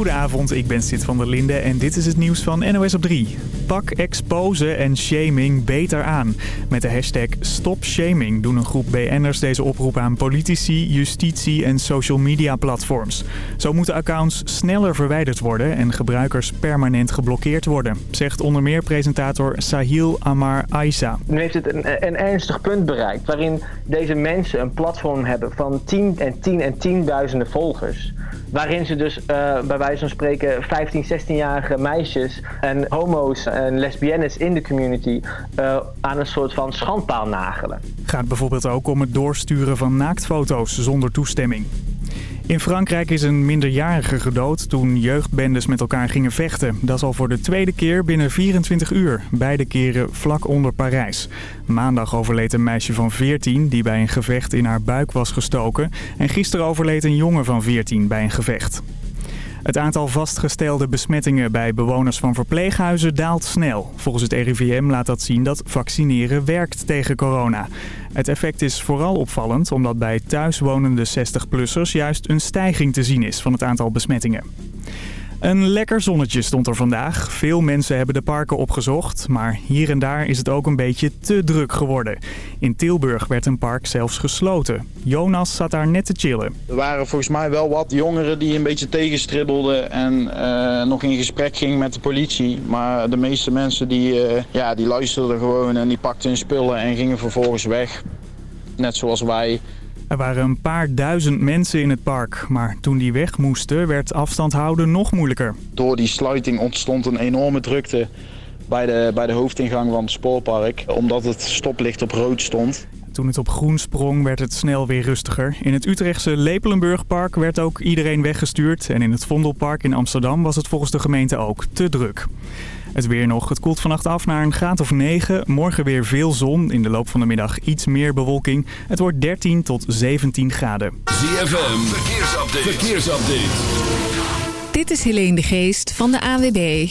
Goedenavond, ik ben Sid van der Linde en dit is het nieuws van NOS op 3. Pak expose en shaming beter aan. Met de hashtag StopShaming doen een groep BN'ers deze oproep aan politici, justitie en social media platforms. Zo moeten accounts sneller verwijderd worden en gebruikers permanent geblokkeerd worden, zegt onder meer presentator Sahil Amar Aisa. Nu heeft het een, een ernstig punt bereikt waarin deze mensen een platform hebben van 10 en 10 en tienduizenden volgers. Waarin ze dus uh, bij wijze van spreken 15, 16-jarige meisjes en homo's en lesbiennes in de community uh, aan een soort van schandpaal nagelen. Gaat bijvoorbeeld ook om het doorsturen van naaktfoto's zonder toestemming. In Frankrijk is een minderjarige gedood toen jeugdbendes met elkaar gingen vechten. Dat is al voor de tweede keer binnen 24 uur. Beide keren vlak onder Parijs. Maandag overleed een meisje van 14 die bij een gevecht in haar buik was gestoken. En gisteren overleed een jongen van 14 bij een gevecht. Het aantal vastgestelde besmettingen bij bewoners van verpleeghuizen daalt snel. Volgens het RIVM laat dat zien dat vaccineren werkt tegen corona. Het effect is vooral opvallend omdat bij thuiswonende 60-plussers juist een stijging te zien is van het aantal besmettingen. Een lekker zonnetje stond er vandaag. Veel mensen hebben de parken opgezocht, maar hier en daar is het ook een beetje te druk geworden. In Tilburg werd een park zelfs gesloten. Jonas zat daar net te chillen. Er waren volgens mij wel wat jongeren die een beetje tegenstribbelden en uh, nog in gesprek gingen met de politie. Maar de meeste mensen die, uh, ja, die luisterden gewoon en die pakten hun spullen en gingen vervolgens weg. Net zoals wij. Er waren een paar duizend mensen in het park, maar toen die weg moesten werd afstand houden nog moeilijker. Door die sluiting ontstond een enorme drukte bij de, bij de hoofdingang van het spoorpark, omdat het stoplicht op rood stond. Toen het op groen sprong werd het snel weer rustiger. In het Utrechtse Lepelenburgpark werd ook iedereen weggestuurd en in het Vondelpark in Amsterdam was het volgens de gemeente ook te druk. Het weer nog. Het koelt vannacht af naar een graad of 9. Morgen weer veel zon. In de loop van de middag iets meer bewolking. Het wordt 13 tot 17 graden. ZFM. Verkeersupdate. Verkeersupdate. Dit is Helene de Geest van de AWB.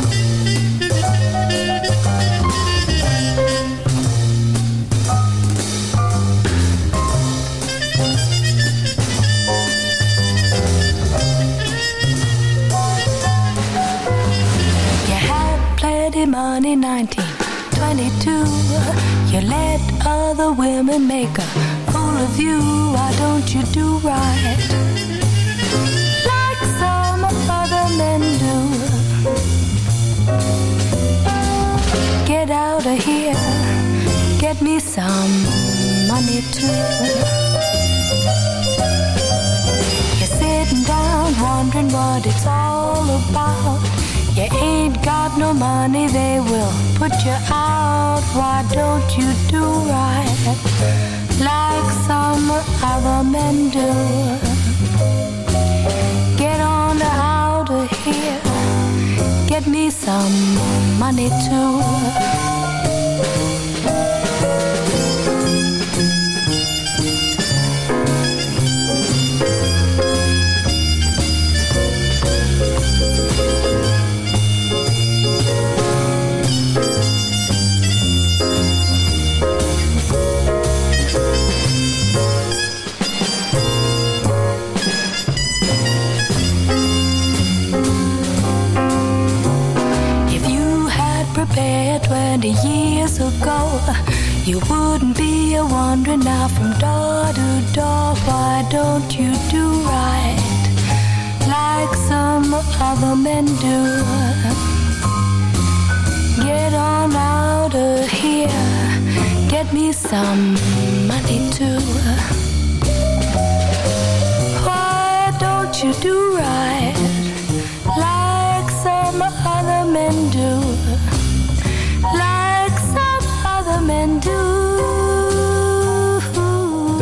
money 19, 22. You let other women make a fool of you. Why don't you do right? Like some of other men do. Get out of here. Get me some money too You're sitting down, wondering what it's all about. You ain't got no money, they will put you out. Why don't you do right like some other men do? Get on out of here, get me some money too. You wouldn't be a wandering now from door to door. Why don't you do right like some other men do? Get on out of here, get me some money too. Why don't you do right?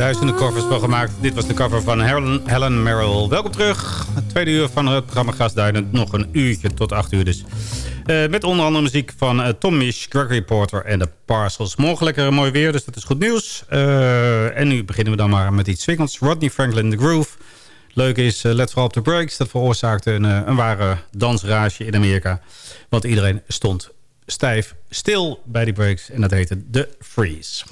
Duizenden covers wel gemaakt. Dit was de cover van Helen, Helen Merrill. Welkom terug. Tweede uur van het programma Gastduinen. Nog een uurtje tot acht uur dus. Eh, met onder andere muziek van eh, Tom Misch, Gregory Porter en de Parcels. Morgen lekker mooi weer, dus dat is goed nieuws. Eh, en nu beginnen we dan maar met iets swingends. Rodney Franklin, The Groove. Leuk is, let vooral op de breaks. Dat veroorzaakte een, een ware dansrage in Amerika. Want iedereen stond stijf stil bij die breaks. En dat heette The Freeze.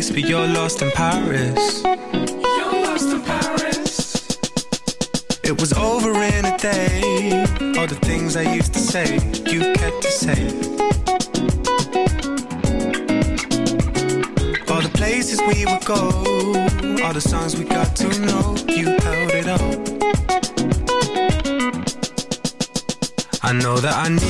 Can't but you're lost in Paris. You're lost in Paris. It was over in a day. All the things I used to say, you kept to say. All the places we would go, all the songs we got to know, you held it up. I know that I need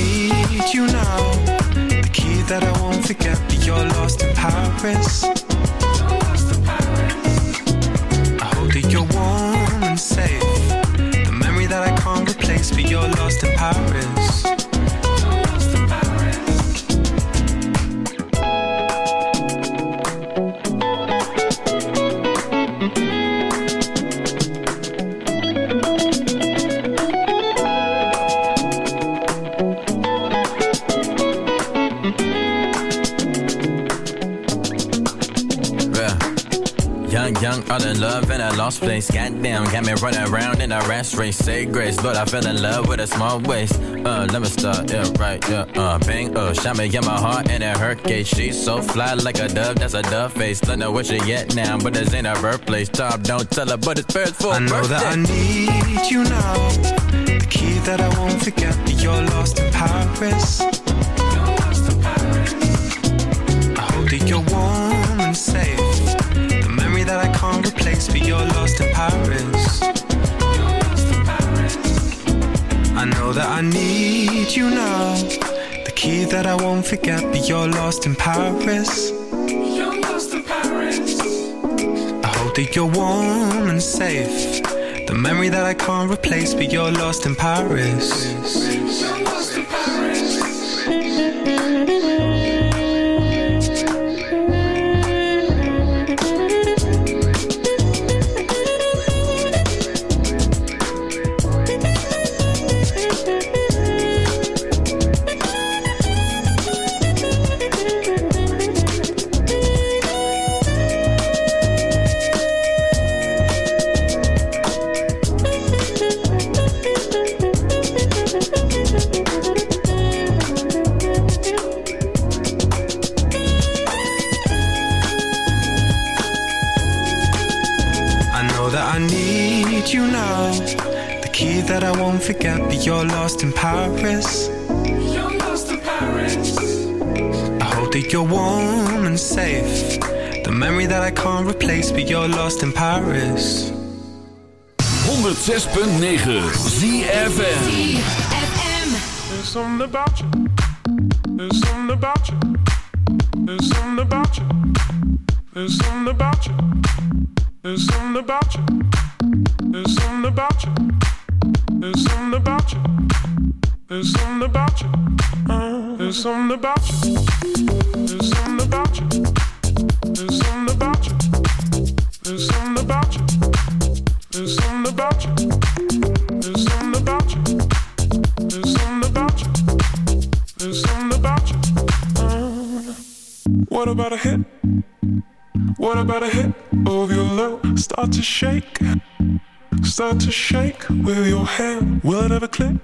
in lost place. Goddamn, got me running around in a rash race. Say grace, Lord, I fell in love with a small waist. Uh, let me start, yeah, right, yeah, uh, bang, uh, shot me in my heart and it hurt case. She's so fly like a dove, that's a dove face. Don't know where she at now, but this ain't her birthplace. Tom, don't tell her, but it's first for I know birthday. that I need you now. The key that I won't forget, but you're lost in Paris. I hope that you're warm and safe. I can't replace, but you're lost in Paris. I know that I need you now. The key that I won't forget, but you're lost in Paris. You're lost in Paris. I hope that you're warm and safe. The memory that I can't replace, but you're lost in Paris. That you're warm and safe. The memory that I can't replace, but you're lost in Paris. 106.9 ZFM There's something about you. There's something about you. There's something about you. There's something about you. There's something about you. There's something about you. There's something about you. There's something about you. Uh, there's something about you. Start to shake, start to shake with your hand. Will it ever click?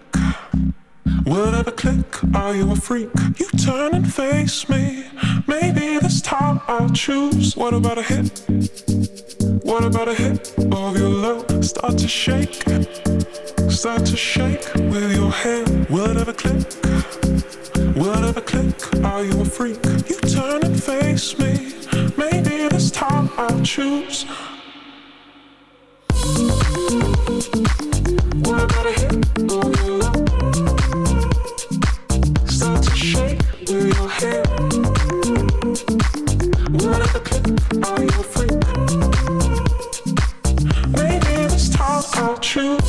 Will it ever click? Are you a freak? You turn and face me. Maybe this time I'll choose. What about a hit? What about a hit of your love? Start to shake, start to shake with your hand. Will it ever click? Will it ever click? Are you a freak? You turn and face me. Maybe this time I'll choose. What about a hit of your love? true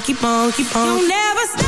keep on, keep on. You'll never stop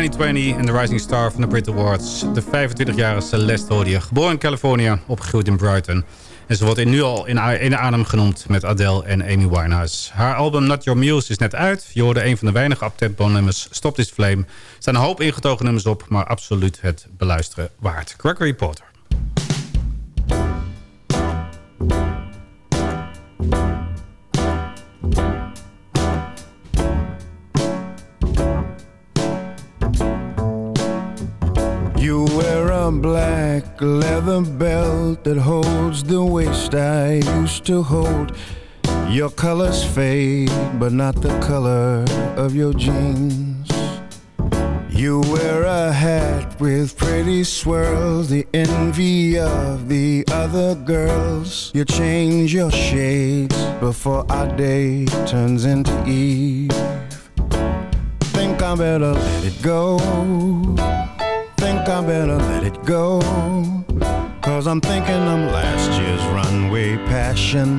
2020 en de Rising Star van de Brit Awards. De 25-jarige Celeste hoorde je. Geboren in Californië, opgegroeid in Brighton. En ze wordt nu al in één adem genoemd met Adele en Amy Winehouse. Haar album Not Your Muse is net uit. Je hoorde een van de weinige uptempo nummers Stop This Flame. Er staan een hoop ingetogen nummers op, maar absoluut het beluisteren waard. Gregory Porter. Leather belt that holds the waist I used to hold. Your colors fade, but not the color of your jeans. You wear a hat with pretty swirls, the envy of the other girls. You change your shades before our day turns into eve. Think I better let it go think I better let it go. Cause I'm thinking I'm last year's runway passion.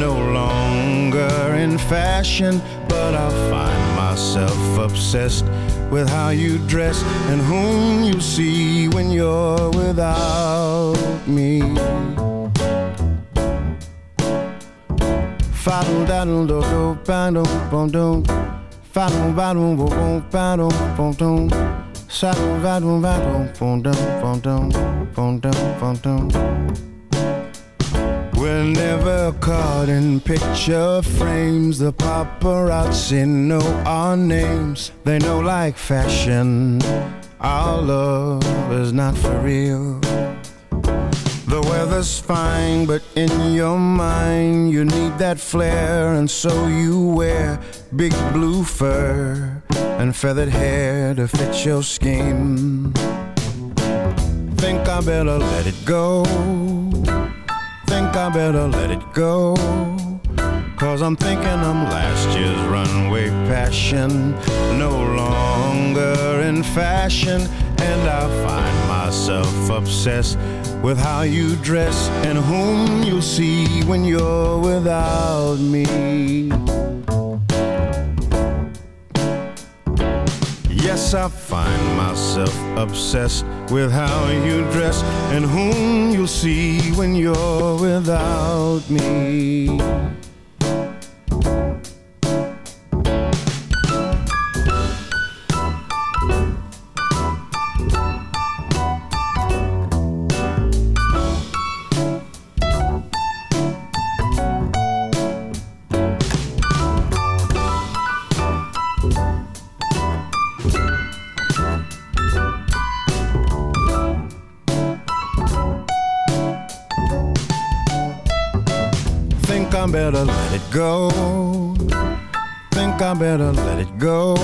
No longer in fashion, but I find myself obsessed with how you dress and whom you see when you're without me. Do bum. We're never caught in picture frames. The paparazzi know our names. They know like fashion. Our love is not for real. The weather's fine, but in your mind you need that flair, and so you wear big blue fur and feathered hair to fit your scheme. Think I better let it go. Think I better let it go. Cause I'm thinking I'm last year's runway passion, no longer in fashion, and I find myself obsessed with how you dress and whom you'll see when you're without me. Yes, I find myself obsessed with how you dress and whom you'll see when you're without me. Go. Think I better let it go.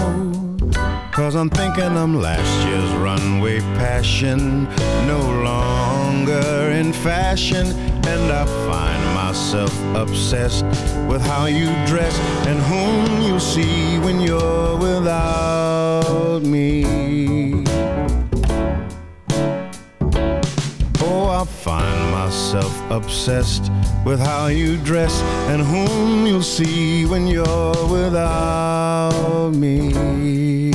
Cause I'm thinking I'm last year's runway passion, no longer in fashion. And I find myself obsessed with how you dress and whom you see when you're without me. Oh, I find myself obsessed with how you dress and whom you'll see when you're without me.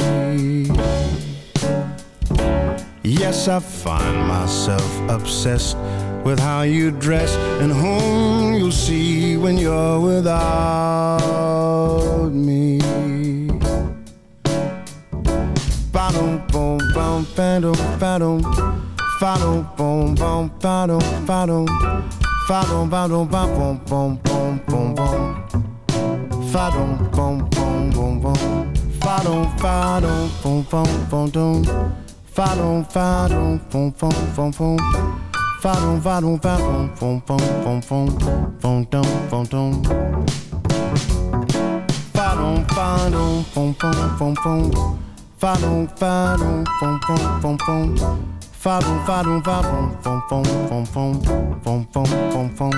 Yes, I find myself obsessed with how you dress and whom you'll see when you're without me. Ba-dum, boom, bum, ba-dum, ba-dum. Fa-dum, boom, bum, ba-dum, Fadon, badon, ba bom, bom, bom, bom, bom. Fadon, bom, bom, bom, bom. Fadon, fadon, bom, bom, bom, bom. Fadon, fadon, bom, bom, bom, bom. Fadon, fadon, fadon, bom, bom, bom, bom, bom, bom, fa bom. Fadon, fadon, bom, bom, bom, bom. Fadon, fadon, bom, bom, bom, bom. Fadum, fadum, fadum, fom, fom, fom, fom, fom, fom, fom, fom.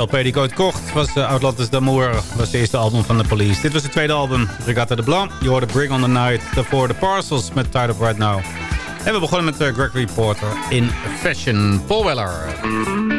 eerste die ik ooit kocht was uh, Outlantis d'Amour. was het eerste album van The Police. Dit was het tweede album, Regatta de Blanc. Je hoorde Bring on the Night. Daarvoor The Parcels met Tired of Right Now. En we begonnen met uh, Gregory Porter in Fashion. Paul Weller.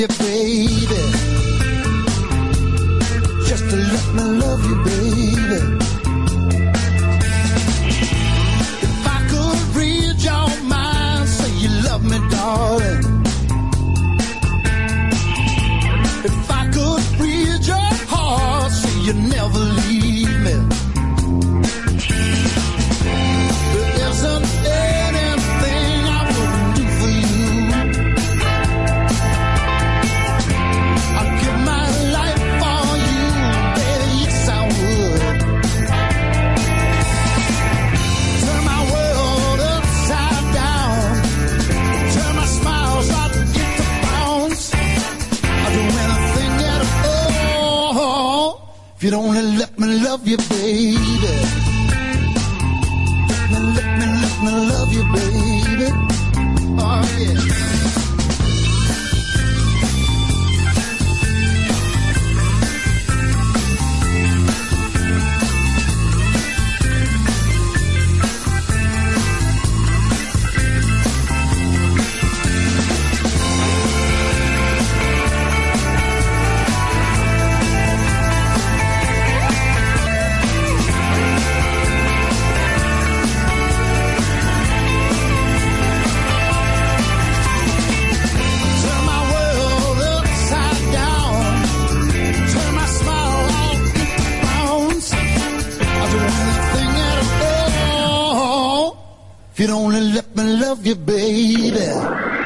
your you'd only let me love you, baby.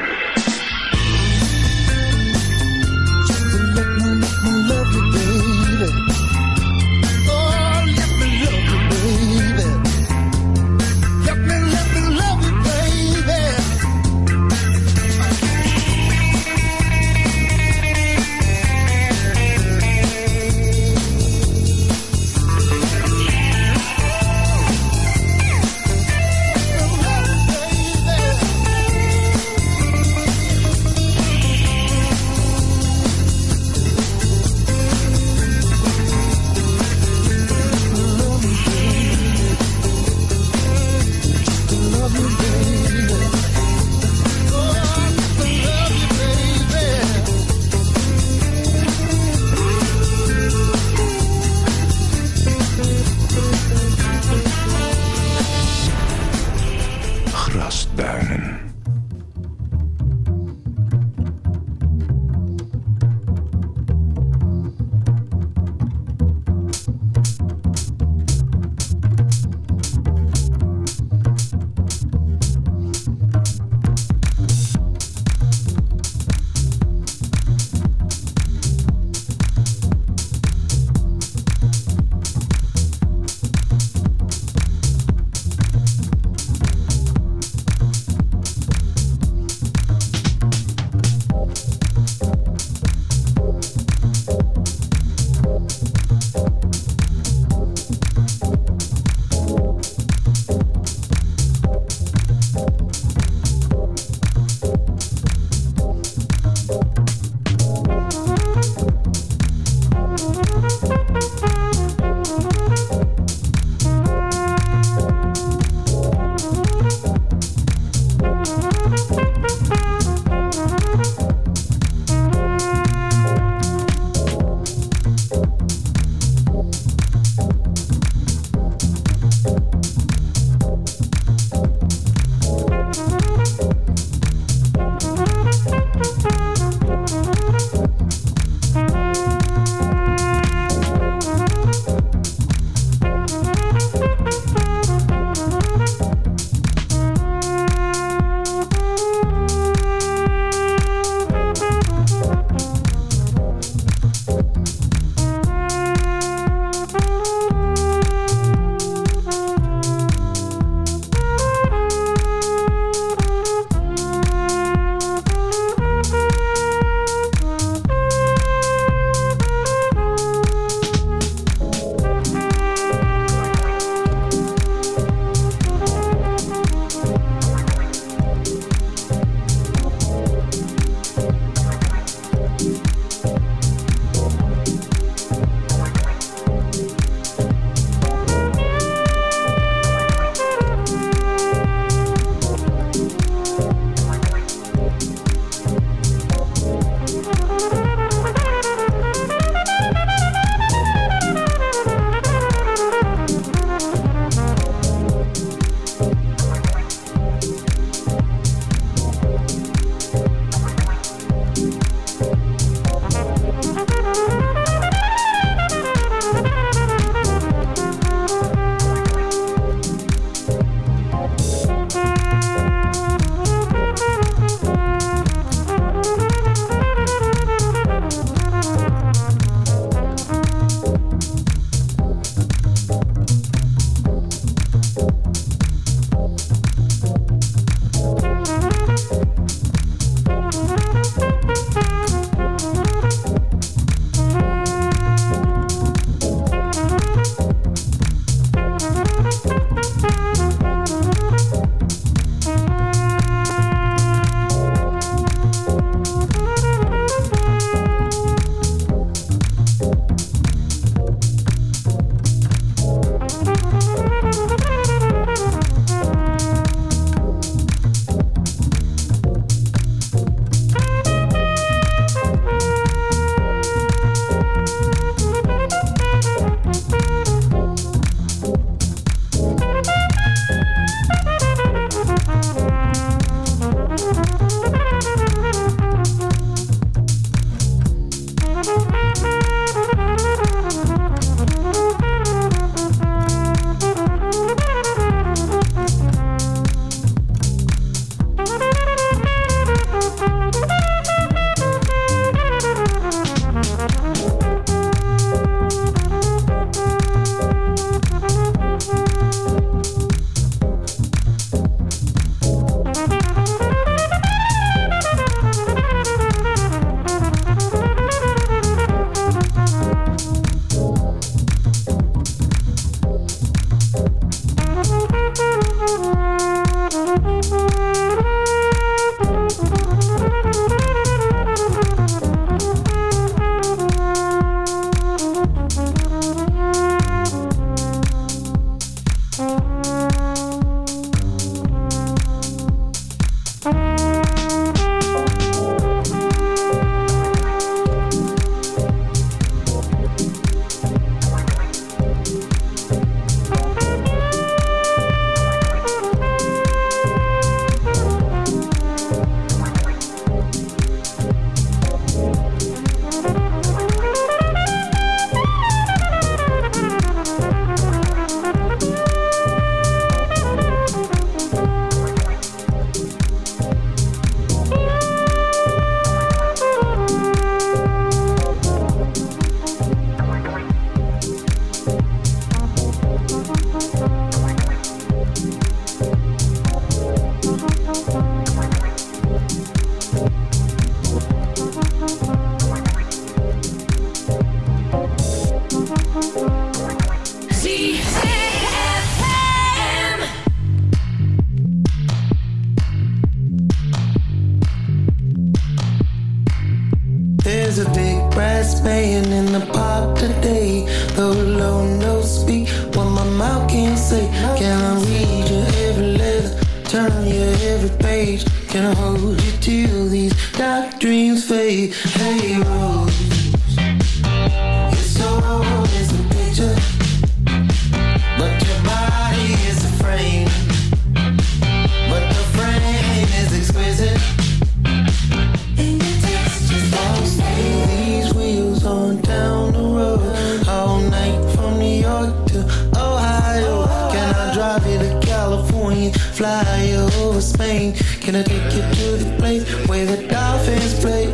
fly over Spain. Can I take you to the place where the dolphins play?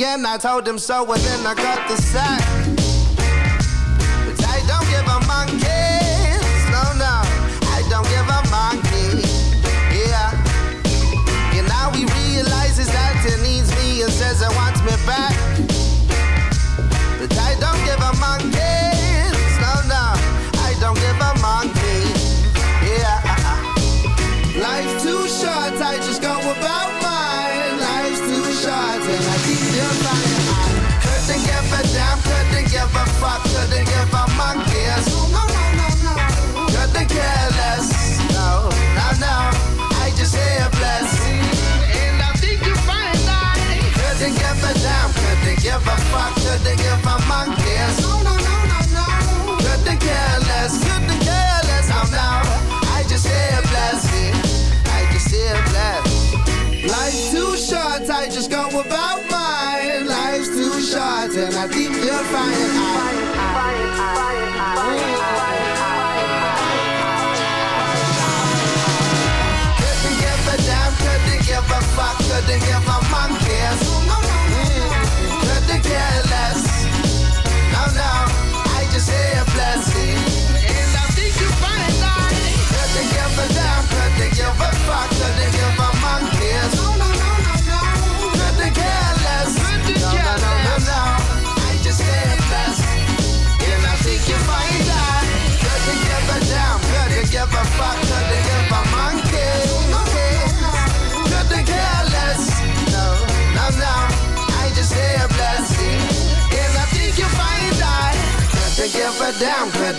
And I told them so, and then I got the sack.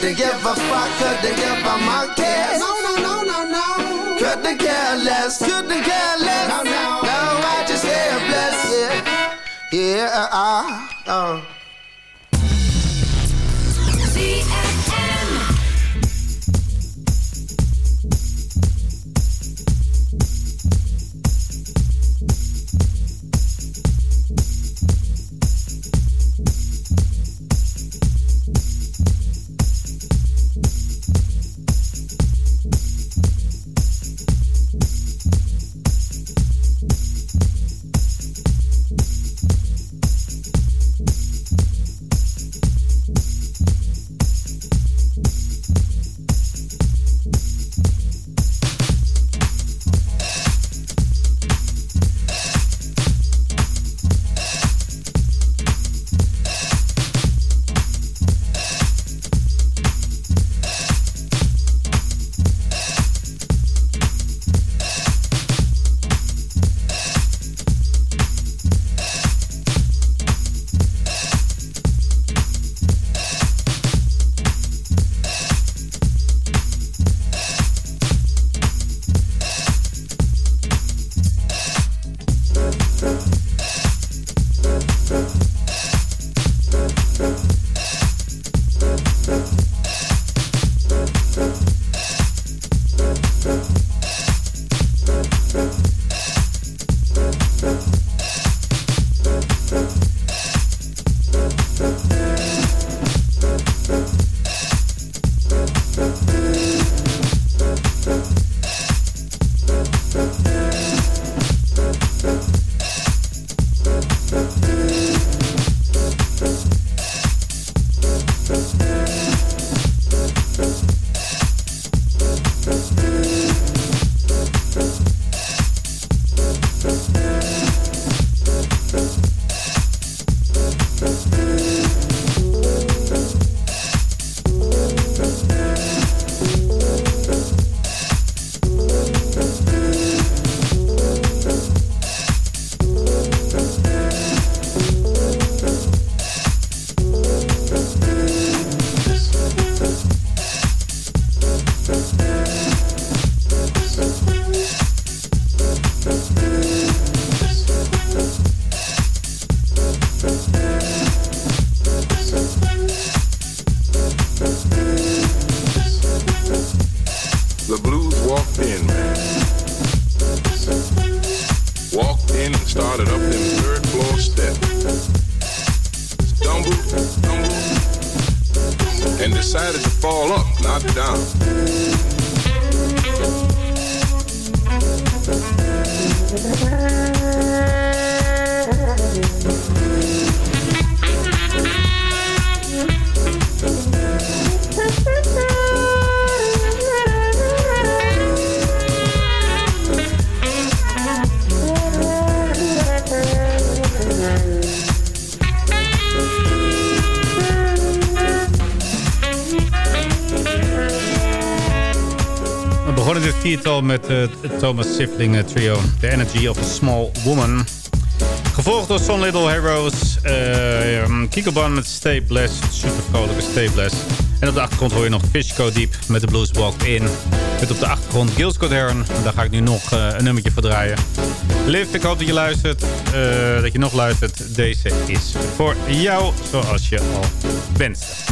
They give a fuck? Could they give a monkey? No, no, no, no, no. Could they care less? Could they care less? No, no, no. I just say bless. Yeah, yeah, uh, uh. Met eh, het Thomas Sifling eh, trio. The Energy of a Small Woman. Gevolgd door Son Little Heroes. Uh, Kiko Ban met Stay Blessed. Super vrolijke Stay Blessed. En op de achtergrond hoor je nog Fishco Deep met de Blues Walked In. Met op de achtergrond Gil Scott Heron. Daar ga ik nu nog eh, een nummertje voor draaien. Liv, ik hoop dat je luistert. eh, dat je nog luistert. Deze is voor jou zoals je al wenste.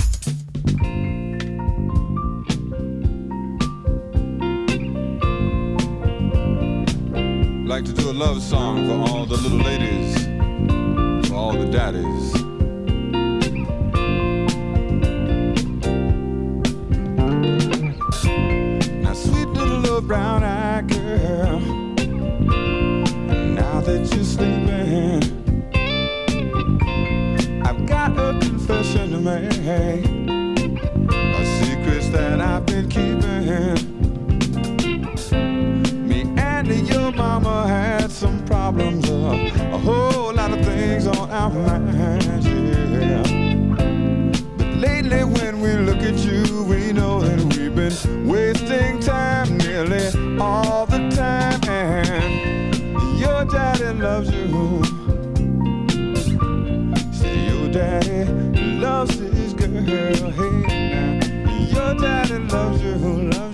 Love song for all the little ladies, for all the daddies. our yeah. But lately when we look at you, we know that we've been wasting time nearly all the time. And your daddy loves you. Say your daddy loves his girl. Hey, now. Your daddy loves you, loves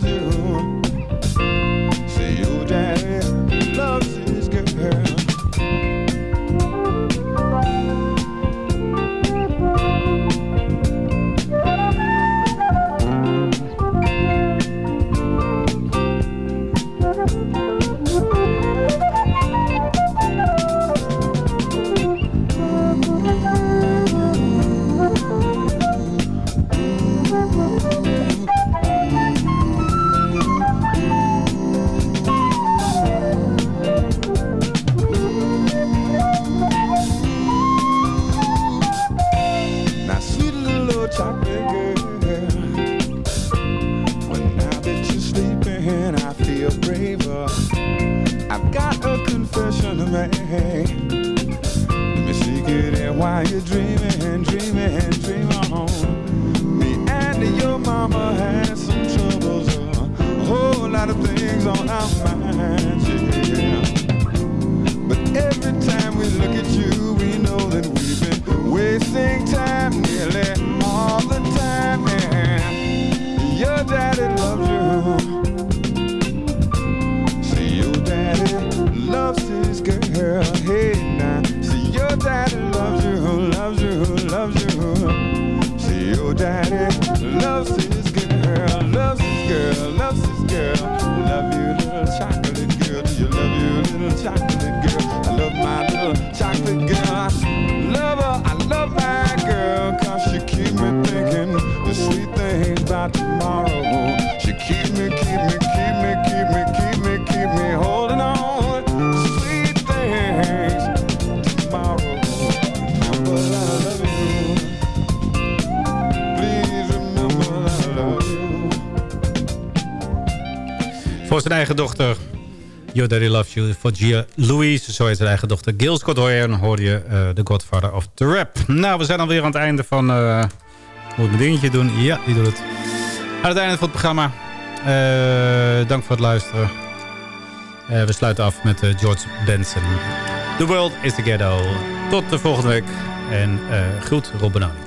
voor zijn eigen dochter. Your Daddy Loves You voor Gia Louise. Zo is zijn eigen dochter. Gil Scott hoor je uh, The Godfather of the Rap. Nou, we zijn alweer aan het einde van... Eh, moet ik mijn dingetje doen? Ja, die doet het. Aan het einde van het programma. Eh, dank voor het luisteren. we sluiten af met George Benson. The world is the ghetto. Tot de volgende week. En groet Robbenani.